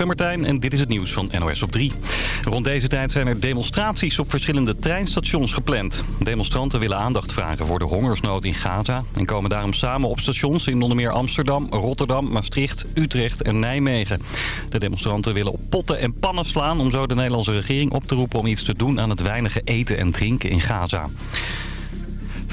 ben Martijn en dit is het nieuws van NOS op 3. Rond deze tijd zijn er demonstraties op verschillende treinstations gepland. Demonstranten willen aandacht vragen voor de hongersnood in Gaza... en komen daarom samen op stations in onder meer Amsterdam, Rotterdam, Maastricht, Utrecht en Nijmegen. De demonstranten willen op potten en pannen slaan... om zo de Nederlandse regering op te roepen om iets te doen aan het weinige eten en drinken in Gaza.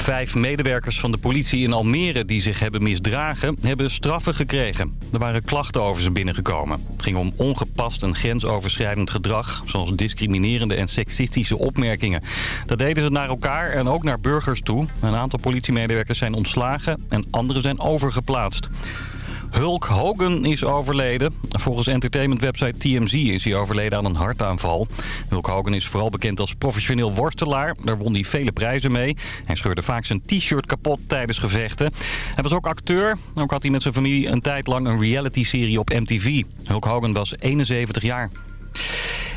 Vijf medewerkers van de politie in Almere die zich hebben misdragen, hebben straffen gekregen. Er waren klachten over ze binnengekomen. Het ging om ongepast en grensoverschrijdend gedrag, zoals discriminerende en seksistische opmerkingen. Dat deden ze naar elkaar en ook naar burgers toe. Een aantal politiemedewerkers zijn ontslagen en anderen zijn overgeplaatst. Hulk Hogan is overleden. Volgens entertainmentwebsite TMZ is hij overleden aan een hartaanval. Hulk Hogan is vooral bekend als professioneel worstelaar. Daar won hij vele prijzen mee. Hij scheurde vaak zijn t-shirt kapot tijdens gevechten. Hij was ook acteur. Ook had hij met zijn familie een tijd lang een reality-serie op MTV. Hulk Hogan was 71 jaar.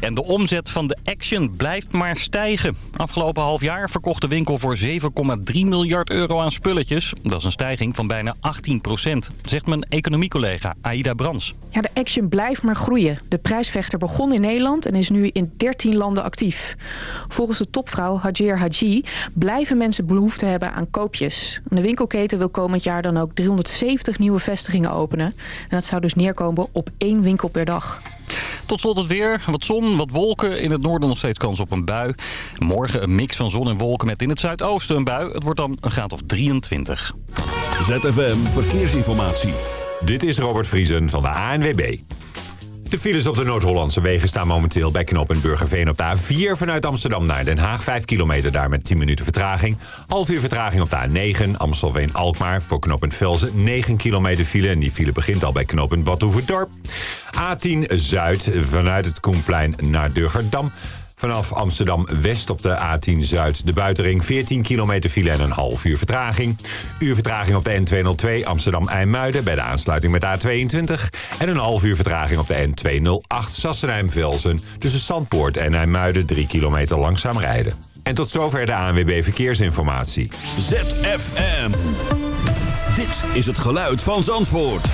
En de omzet van de Action blijft maar stijgen. Afgelopen half jaar verkocht de winkel voor 7,3 miljard euro aan spulletjes. Dat is een stijging van bijna 18 procent, zegt mijn economiecollega Aida Brans. Ja, de Action blijft maar groeien. De prijsvechter begon in Nederland en is nu in 13 landen actief. Volgens de topvrouw Hajir Haji blijven mensen behoefte hebben aan koopjes. De winkelketen wil komend jaar dan ook 370 nieuwe vestigingen openen. En dat zou dus neerkomen op één winkel per dag. Tot slot het weer. Wat zon, wat wolken. In het noorden nog steeds kans op een bui. Morgen een mix van zon en wolken met in het zuidoosten een bui. Het wordt dan een graad of 23. ZFM Verkeersinformatie. Dit is Robert Vriesen van de ANWB. De files op de Noord-Hollandse wegen staan momenteel bij Knop en Burgerveen op de A4 vanuit Amsterdam naar Den Haag. 5 kilometer daar met 10 minuten vertraging. Half uur vertraging op de A9 Amstelveen-Alkmaar voor Knop en Velzen. 9 kilometer file en die file begint al bij Knop en Badhoevedorp. A10 Zuid vanuit het Koenplein naar Durgerdam. Vanaf Amsterdam-West op de A10 Zuid de buitenring 14 kilometer file en een half uur vertraging. Uur vertraging op de N202 Amsterdam-IJmuiden bij de aansluiting met A22. En een half uur vertraging op de N208 Sassenheim-Velsen tussen Zandpoort en IJmuiden 3 kilometer langzaam rijden. En tot zover de ANWB Verkeersinformatie. ZFM. Dit is het geluid van Zandvoort.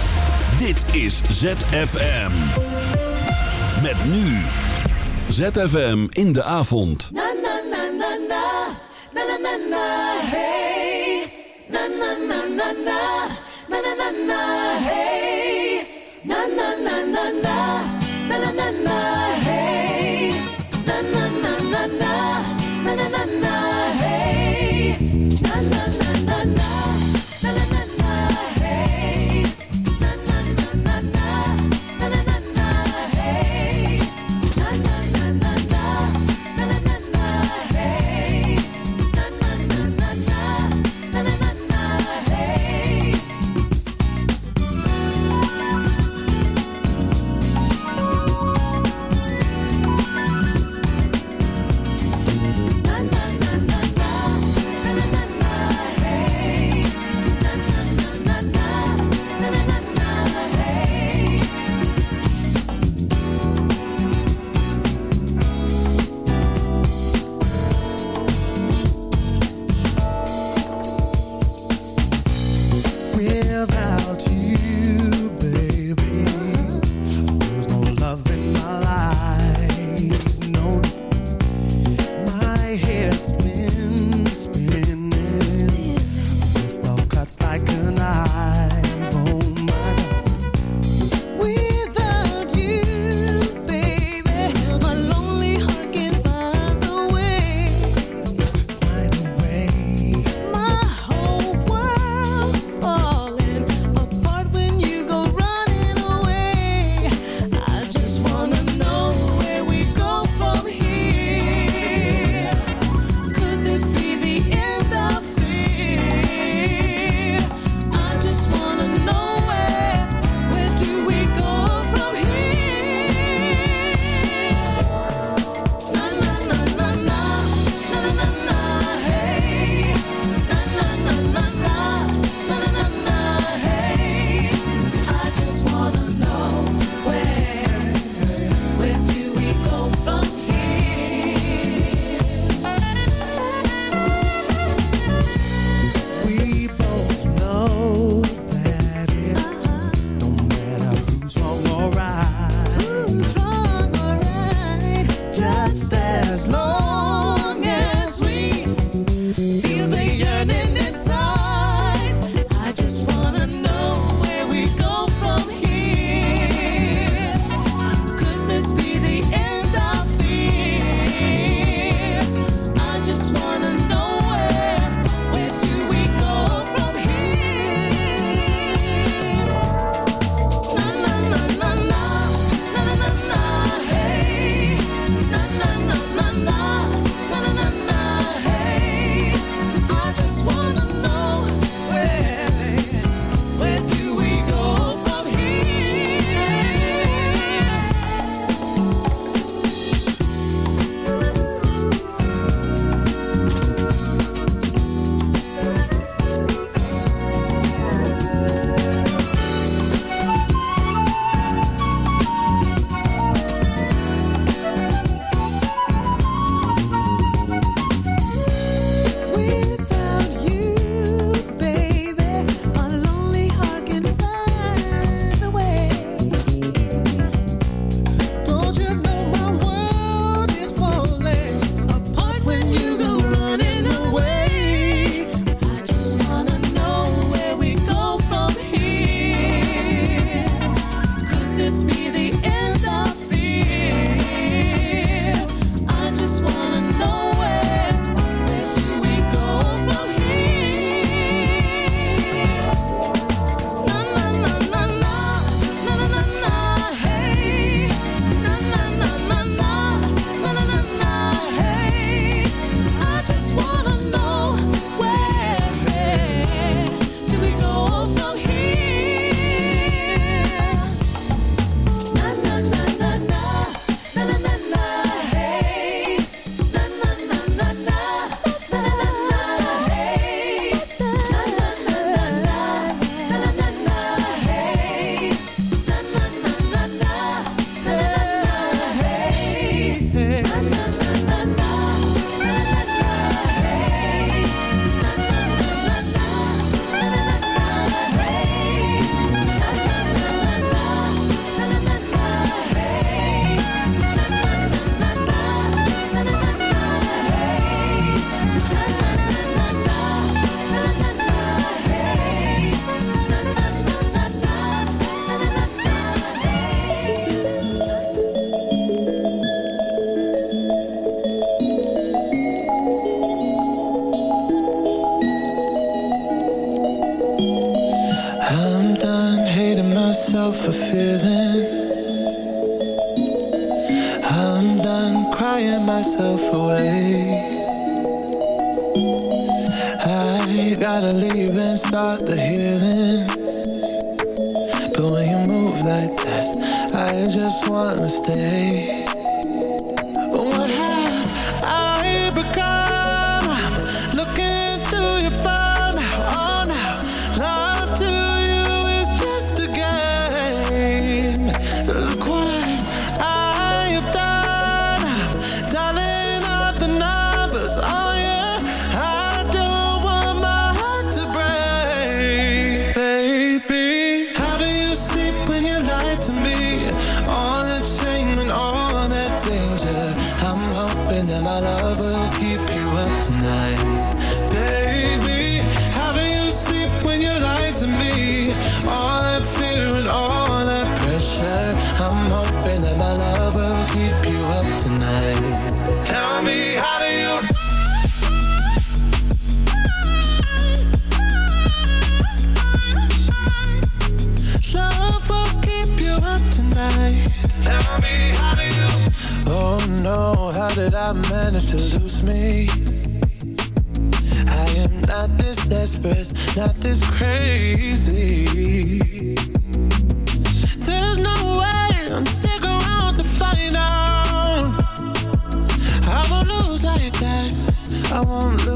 Dit is ZFM. Met nu... ZFM in de avond. Na na na na na, na na na na, hey. Na na na na na, na na na na, hey. Na na na na na, na na na na, hey. Na na na na na, na na na desperate, not this crazy. There's no way I'm stick around to find out. I won't lose like that. I won't lose.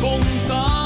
contar.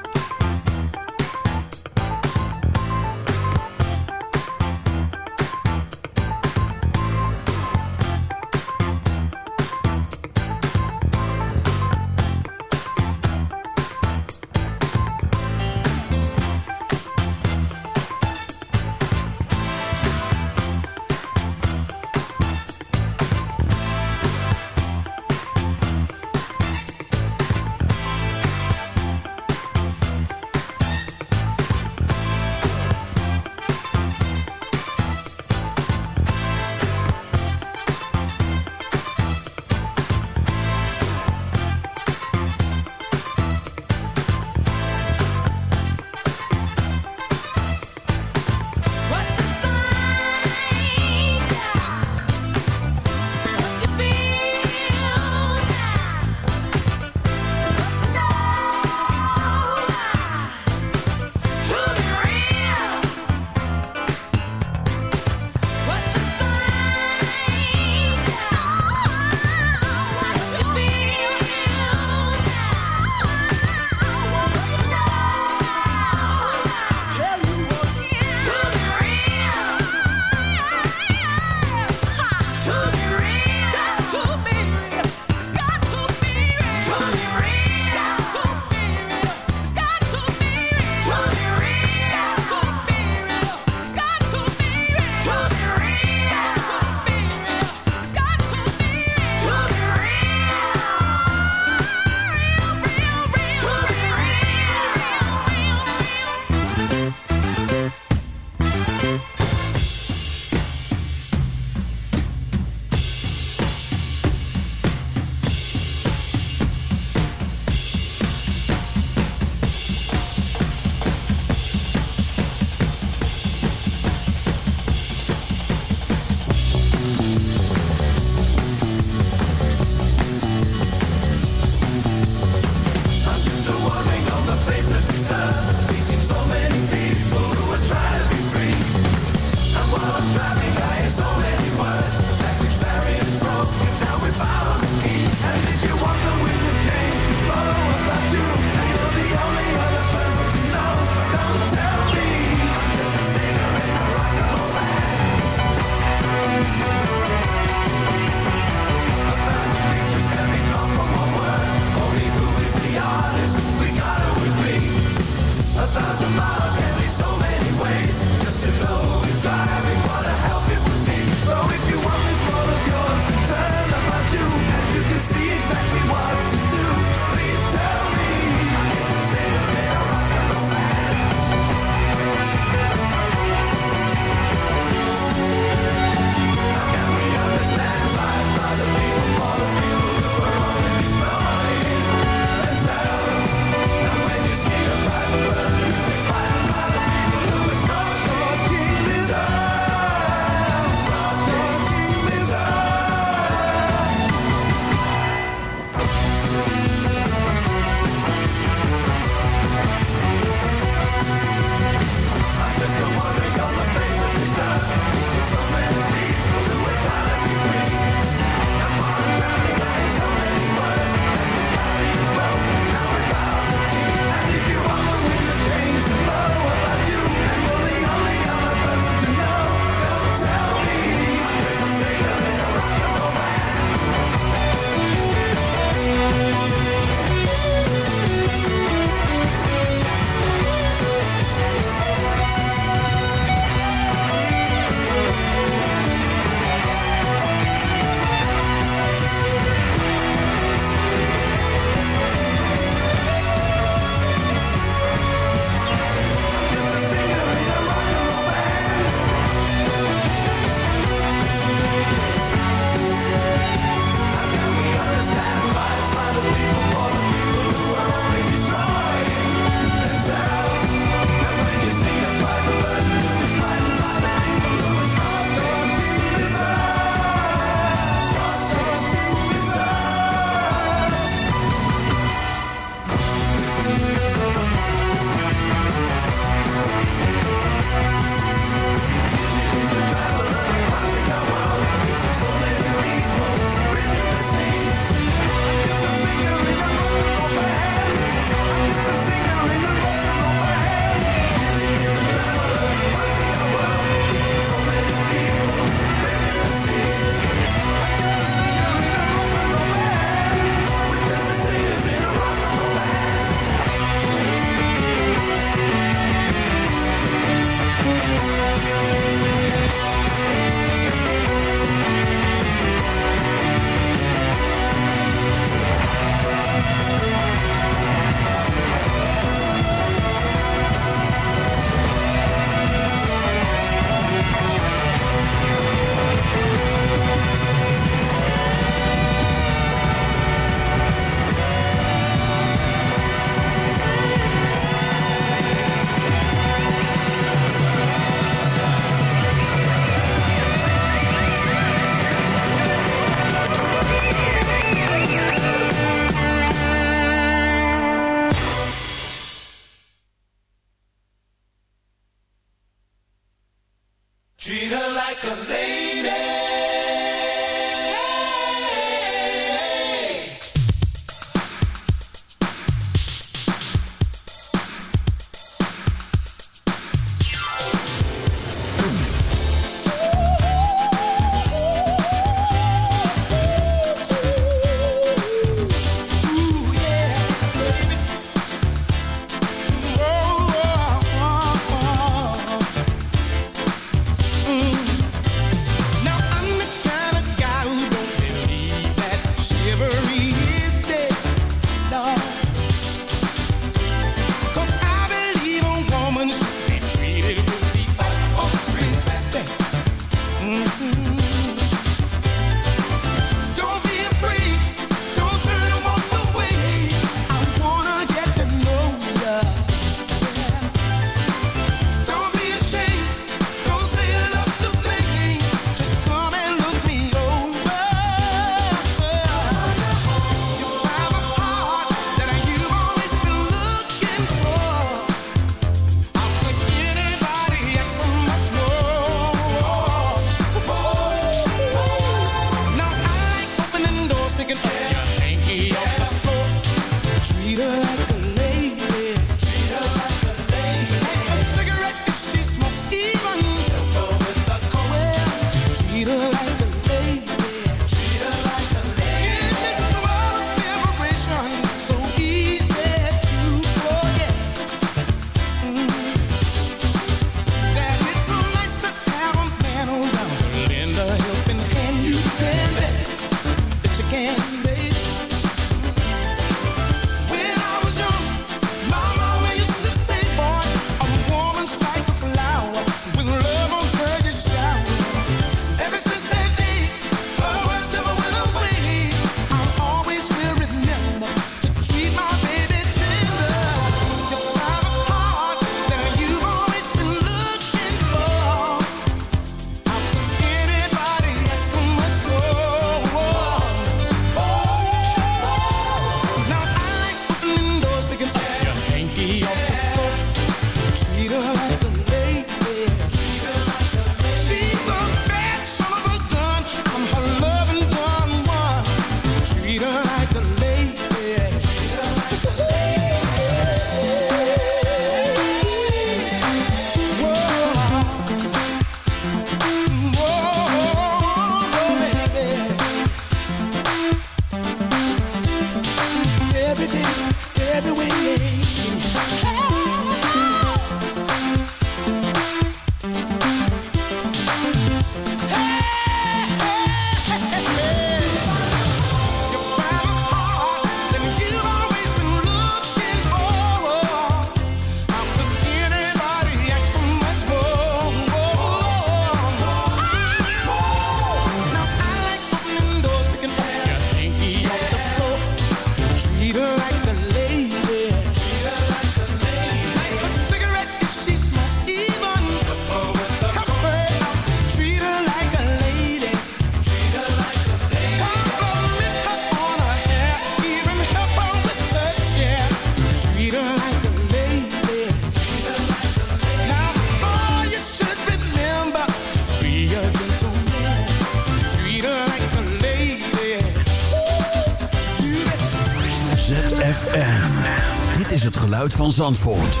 Zandvoort.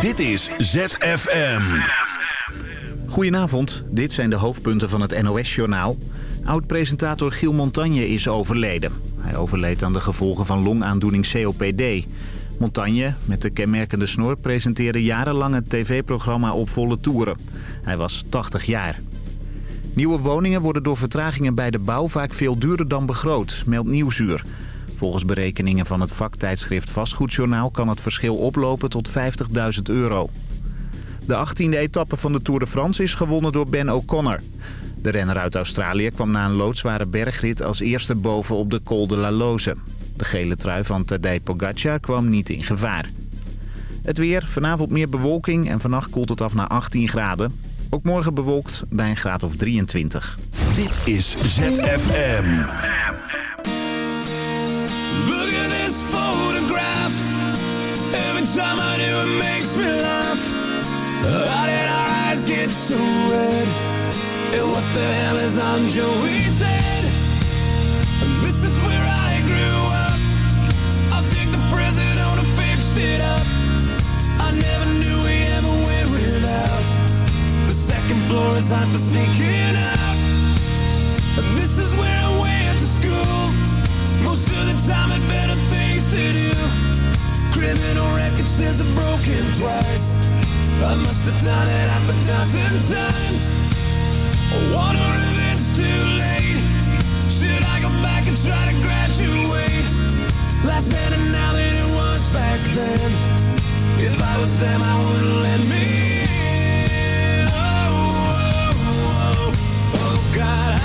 Dit is ZFM. Goedenavond, dit zijn de hoofdpunten van het NOS-journaal. Oud-presentator Giel Montagne is overleden. Hij overleed aan de gevolgen van longaandoening COPD. Montagne, met de kenmerkende snor, presenteerde jarenlang het tv-programma op volle toeren. Hij was 80 jaar. Nieuwe woningen worden door vertragingen bij de bouw vaak veel duurder dan begroot, meldt Nieuwsuur. Volgens berekeningen van het vaktijdschrift Vastgoedjournaal kan het verschil oplopen tot 50.000 euro. De 18e etappe van de Tour de France is gewonnen door Ben O'Connor. De renner uit Australië kwam na een loodzware bergrit als eerste boven op de Col de la Loze. De gele trui van Tadej Pogacar kwam niet in gevaar. Het weer, vanavond meer bewolking en vannacht koelt het af naar 18 graden. Ook morgen bewolkt bij een graad of 23. Dit is ZFM. Look at this photograph. Every time I do, it makes me laugh. How did our eyes get so red? And what the hell is on Joey's head? This is where I grew up. I think the president fixed it up. I never knew we ever went without. The second floor is hot for sneaking out. And this is where I went. Most of the time had better things to do. Criminal record says I've broken twice. I must have done it half a dozen times. I wonder if it's too late. Should I go back and try to graduate? Life's better now than it was back then. If I was them, I wouldn't let me in. Oh, oh, oh, oh, God,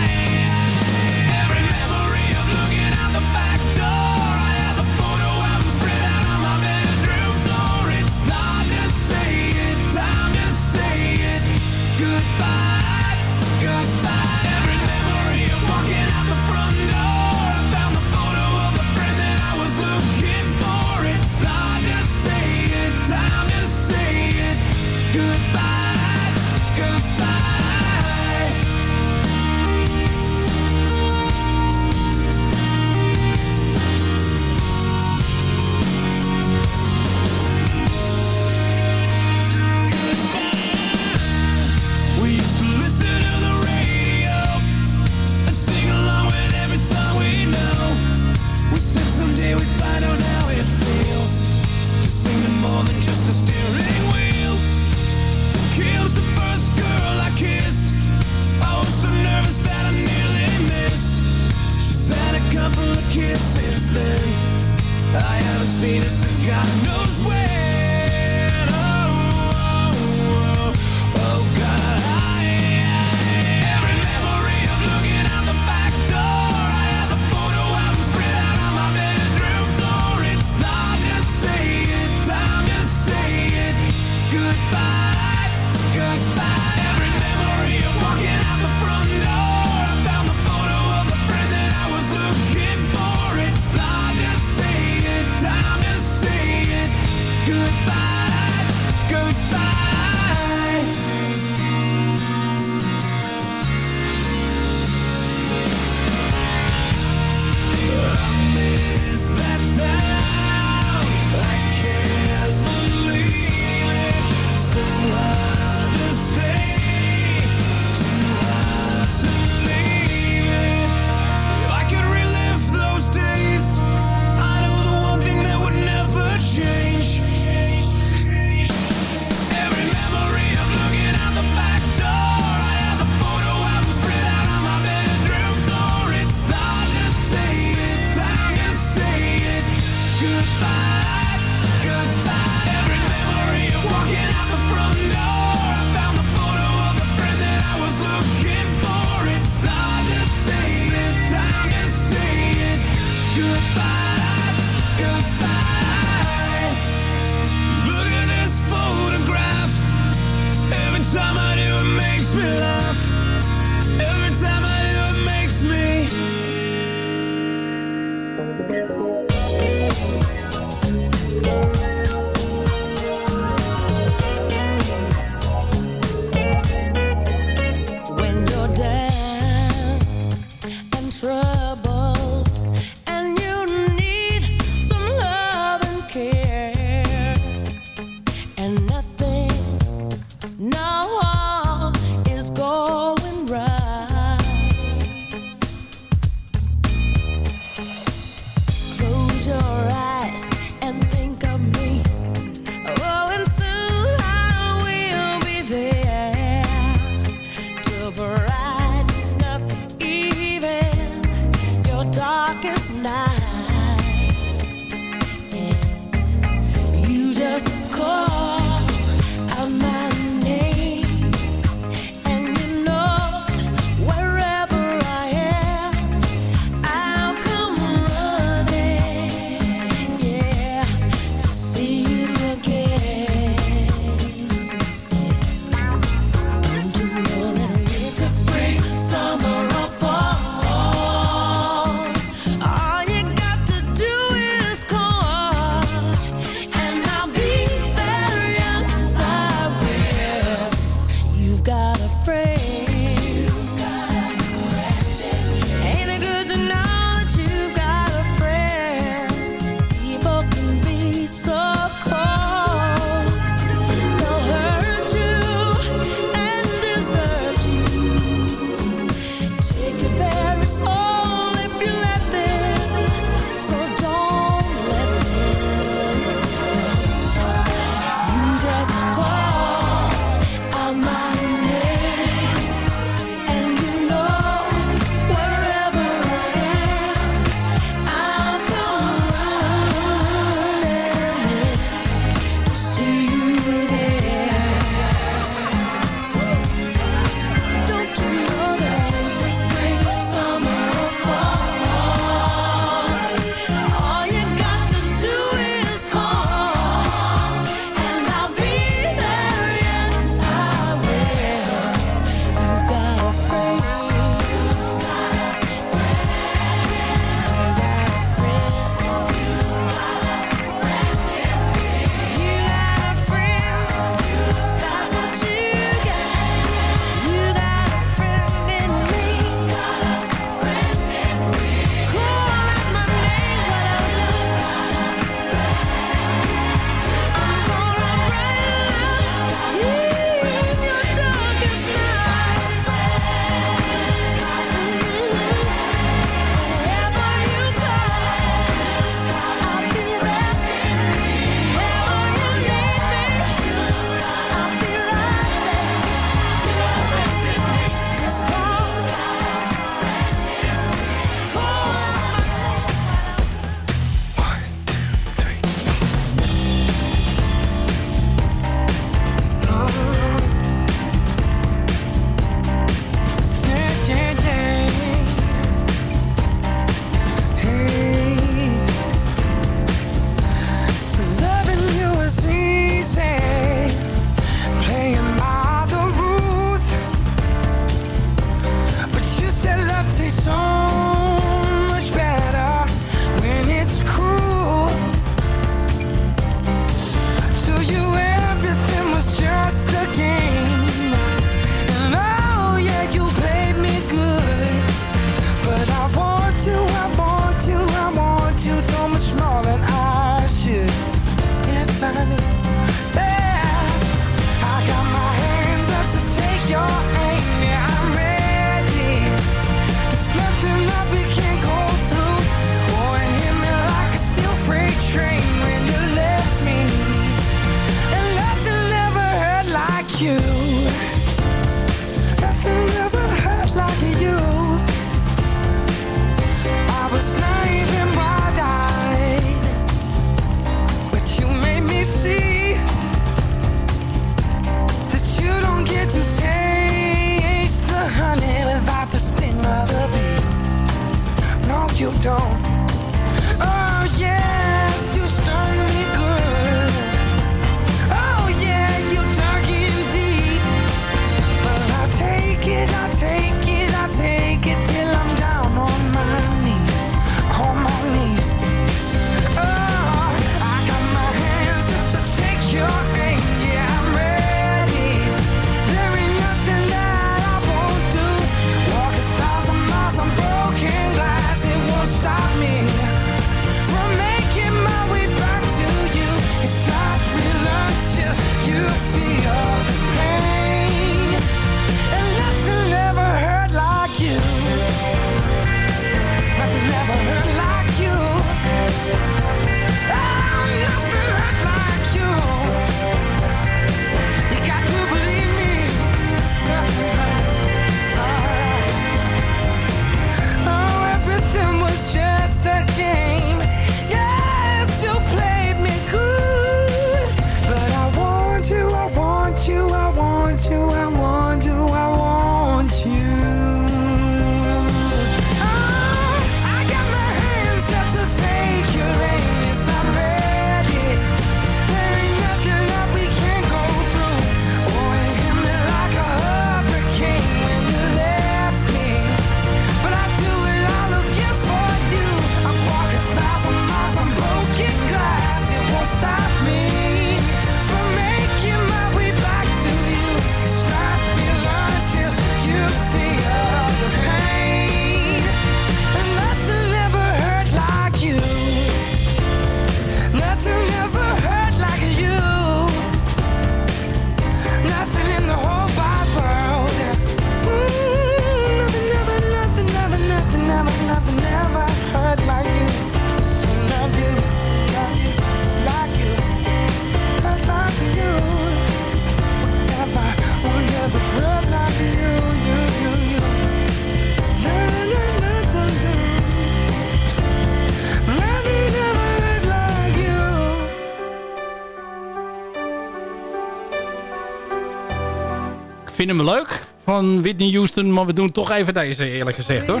vinden hem leuk van Whitney Houston. Maar we doen toch even deze eerlijk gezegd hoor.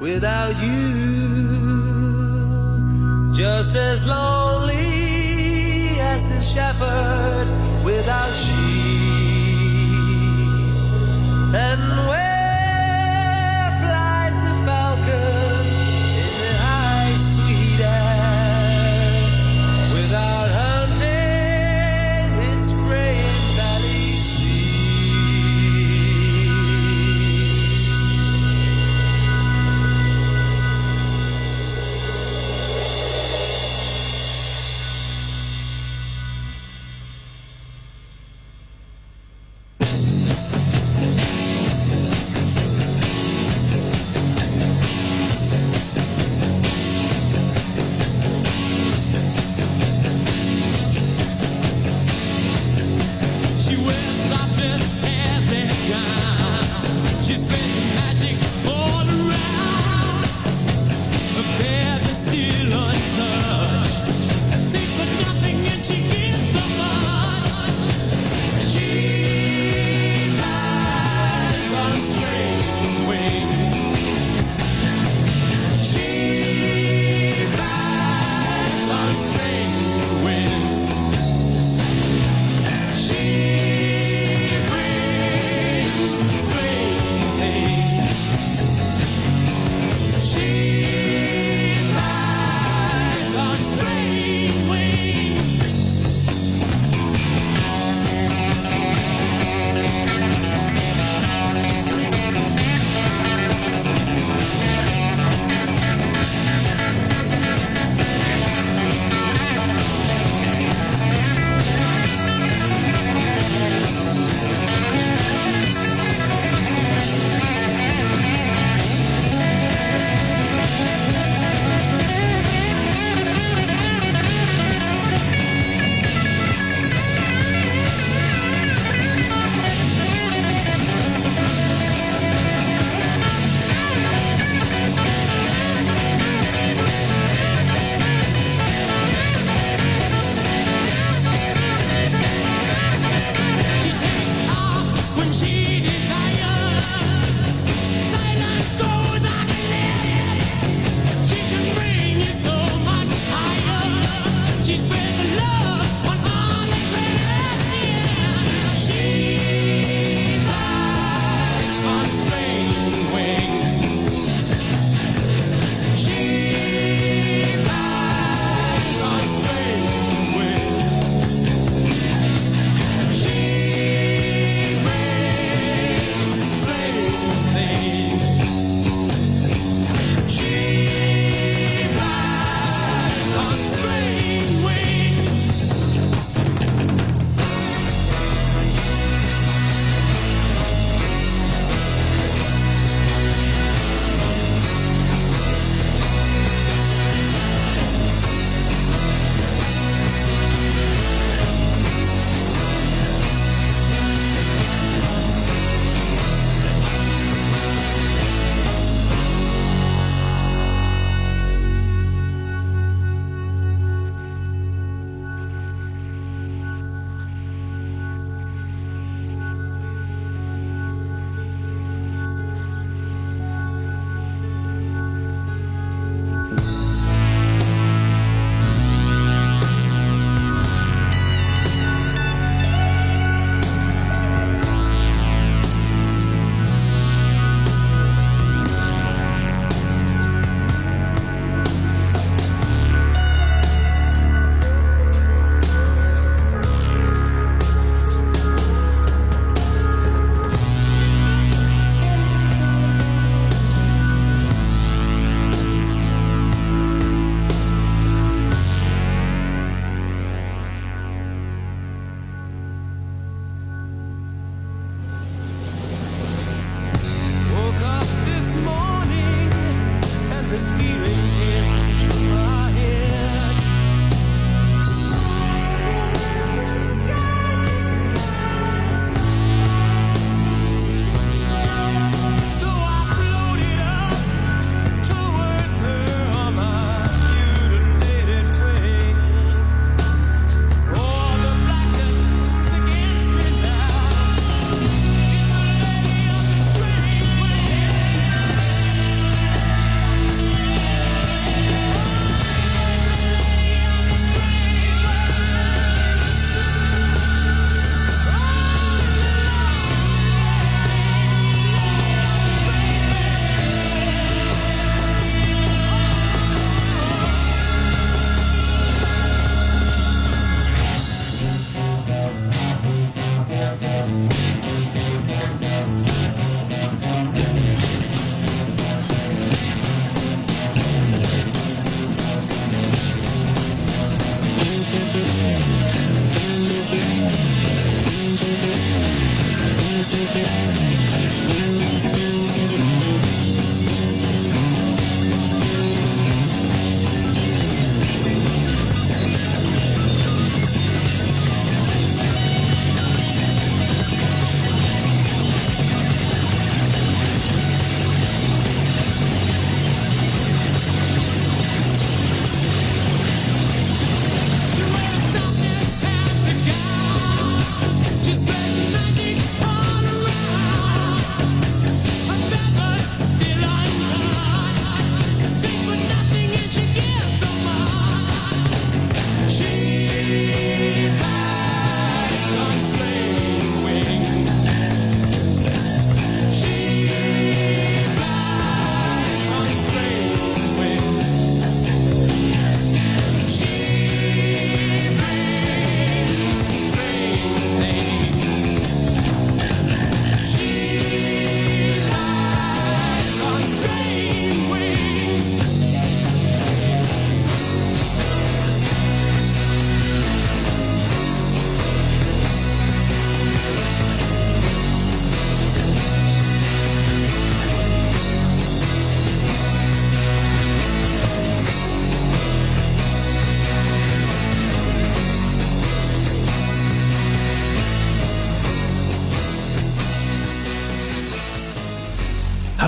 without you Just as lonely as the shepherd without sheep And when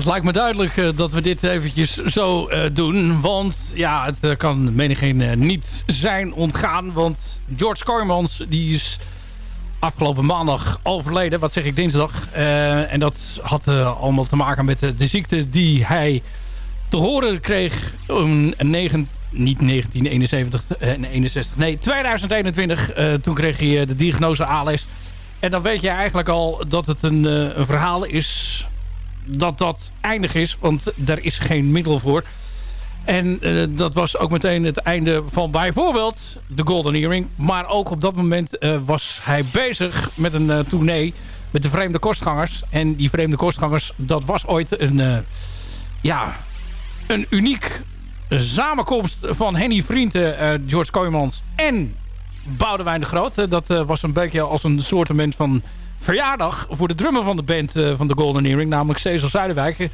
het lijkt me duidelijk eh, dat we dit eventjes zo eh, doen. Want ja, het eh, kan menigeen niet zijn ontgaan. Want George Cormans die is afgelopen maandag overleden. Wat zeg ik, dinsdag. Eh, en dat had allemaal te maken met de, ziekte die hij te horen kreeg... Um, negen, niet 1971 en 61, nee 2021. Eh, toen kreeg hij de diagnose ALS. En dan weet je eigenlijk al dat het een, een verhaal is dat dat eindig is. Want er is geen middel voor. En eh, dat was ook meteen het einde van bijvoorbeeld de Golden Earring. Maar ook op dat moment eh, was hij bezig met een eh tournee met de Vreemde Kostgangers. En die Vreemde Kostgangers, dat was ooit een, ja, een uniek samenkomst van Henny Vrienden, George Kooijmans en Boudewijn de Groot. Dat was een beetje als een soortement van verjaardag voor de drummer van de band eh, van de Golden Earring, namelijk Cecil Zuiderwijk.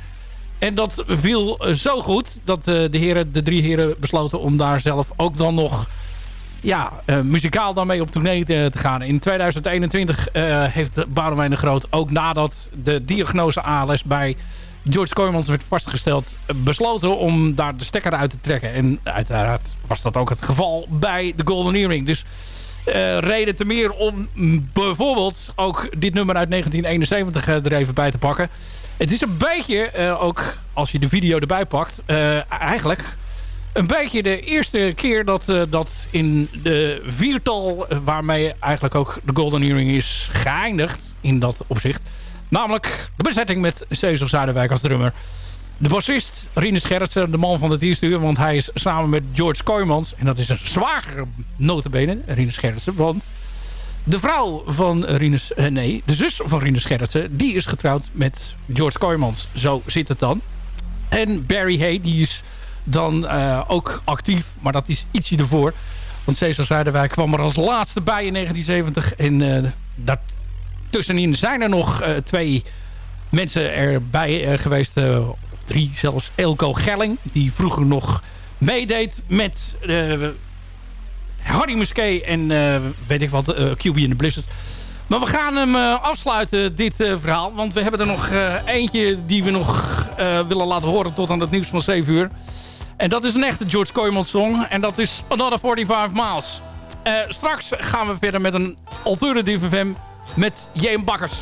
En dat viel eh, zo goed dat eh, de, heren, de drie heren besloten om daar zelf ook dan nog ja, muzikaal daarmee op tournee te, te gaan. In 2021 eh, heeft Boudewijn de Groot ook nadat de diagnose ALS bij George Kooijmans werd vastgesteld... besloten om daar de stekker uit te trekken. En uiteraard was dat ook het geval bij de Golden Earring. Dus eh, reden te meer om bijvoorbeeld ook dit nummer uit 1971 eh, er even bij te pakken. Het is een beetje, eh, ook als je de video erbij pakt, eigenlijk een beetje de eerste keer dat, dat in de viertal waarmee eigenlijk ook de Golden Earring is geëindigd in dat opzicht. Namelijk de bezetting met Cesar Zuiderwijk als drummer. De bassist Rinus Gerritsen, de man van het eerste uur. Want hij is samen met George Kooijmans. En dat is een zwager notabene, Rinus Gerritsen. Want de vrouw van Rinus... eh, nee, de zus van Rinus Gerritsen... die is getrouwd met George Kooijmans. Zo zit het dan. En Barry Hay, die is dan eh, ook actief. Maar dat is ietsje ervoor. Want Cesar Zuiderwijk kwam er als laatste bij in 1970. En eh daartussenin zijn er nog twee mensen erbij geweest. Drie zelfs. Elko Gelling. Die vroeger nog meedeed met eh, Harry Musquet en eh, weet ik wat, eh QB in de Blizzard. Maar we gaan hem afsluiten, dit verhaal. Want we hebben er nog eentje die we nog willen laten horen tot aan het nieuws van 7 uur. En dat is een echte George Kooijmans song. En dat is Another 45 Miles. Straks gaan we verder met een alternative FM met Jane Bakkers.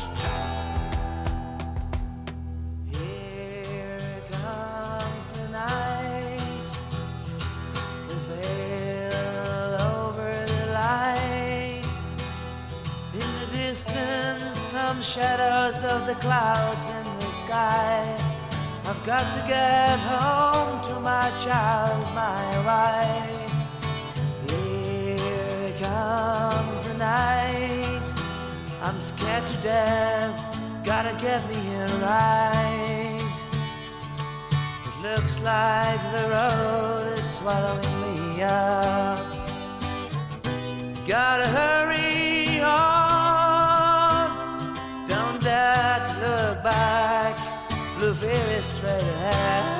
Some shadows of the clouds in the sky. I've got to get home to my child, my wife. Here comes the night. I'm scared to death. Gotta get me here right. It looks like the road is swallowing me up. Gotta hurry on. Straight ahead.